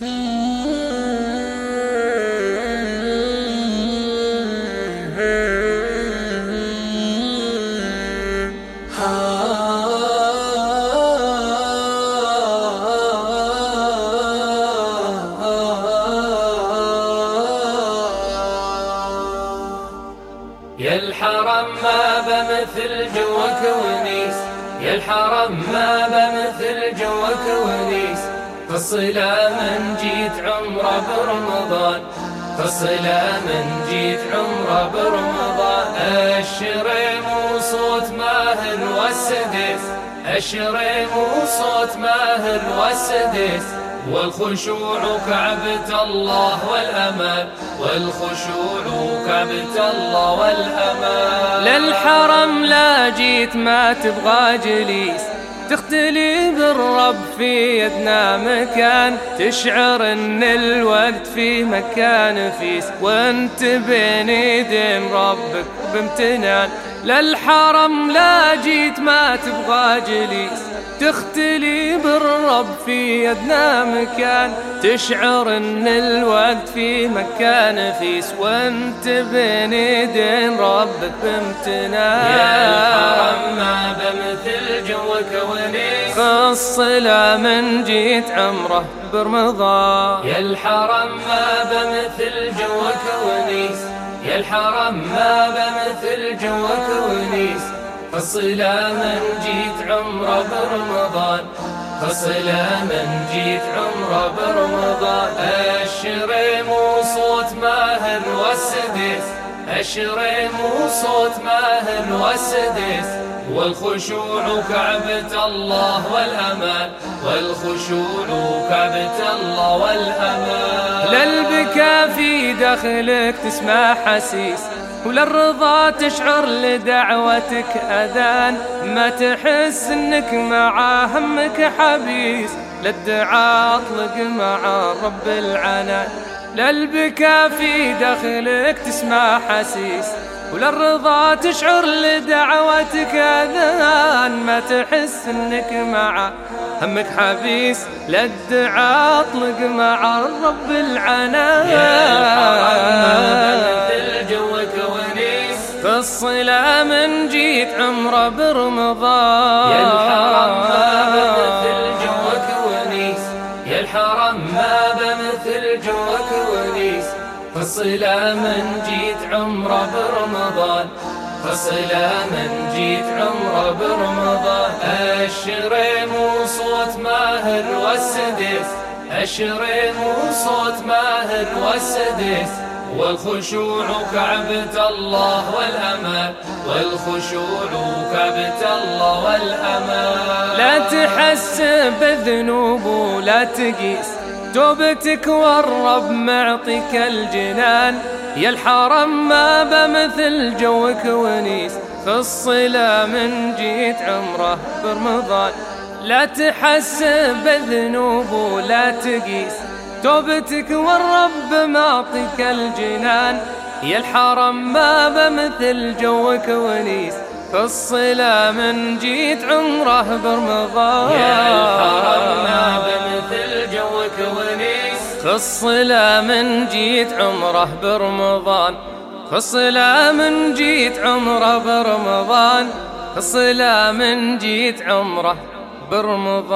يا الحرم ما بمثل جوك ونيس. يا الحرم ما بمثل جوك ونيس. فالصلا من جيت عمرة برمضان فالصلا من جيت عمرة برمضان. الشريم وصوت ماهر والسدس الشريم وصوت ماهر والسدس والخشوع كعبة الله والأمان والخشوع كعبة الله والأمان. للحرم لا جيت ما تبغى جليس. تختلي بالرب في يدنا مكان تشعر إن الوقت في مكان فيس وأنت بين يدين ربك بامتنان. للحرم لا جيت ما تبغى جليس. تختلي بالرب في يدنا مكان تشعر إن الوقت في مكان فيس وأنت بين يدين ربك بامتنان. يا الحرم ما بمثل جوك ونيس فالصلا من جيت عمره برمضان يا الحرم ما بمثل جوك ونيس. يا الحرم ما بمثل جوك ونيس. فصلا من جيت عمره برمضان. فصلا من جيت عمره برمضان. الشريم الشريم وصوت ماهر والسدس والخشوع كعبة الله والأمان. والخشوع كعبة الله والأمان. للبكا في داخلك تسمع حسيس. وللرضا تشعر لدعوتك أذان. ما تحس إنك مع همك حبيس. للدعاء اطلق مع رب العنان. للبكا في داخلك تسمع حسيس وللرضا تشعر لدعوتك أذان. ما تحس إنك مع همك حبيس للدعاء أطلق مع رب العنان. يا الصلا من جيت عمرة برمضان. فالصلا من جيت عمره برمضان فصلا من جيت عمره برمضان. الشريم وصوت ماهر والسدس الشريم وصوت ماهر والسدس والخشوع كعبة الله والأمان والخشوع كعبة الله والأمان. لا تحس بالذنوب ولا تقيس توبتك والرب معطيك الجنان. يا الحرم ما بمثل جوك ونيس. في الصلا من جيت عمره برمضان. لا تحس بالذنوب ولا تقيس. توبتك والرب معطيك الجنان. يا الحرم ما بمثل جوك ونيس. في الصلا من جيت عمره برمضان. يا الحرم ونيس في الصلا من جيت عمره برمضان. في الصلا من جيت عمره برمضان. في الصلا من جيت عمره برمضان.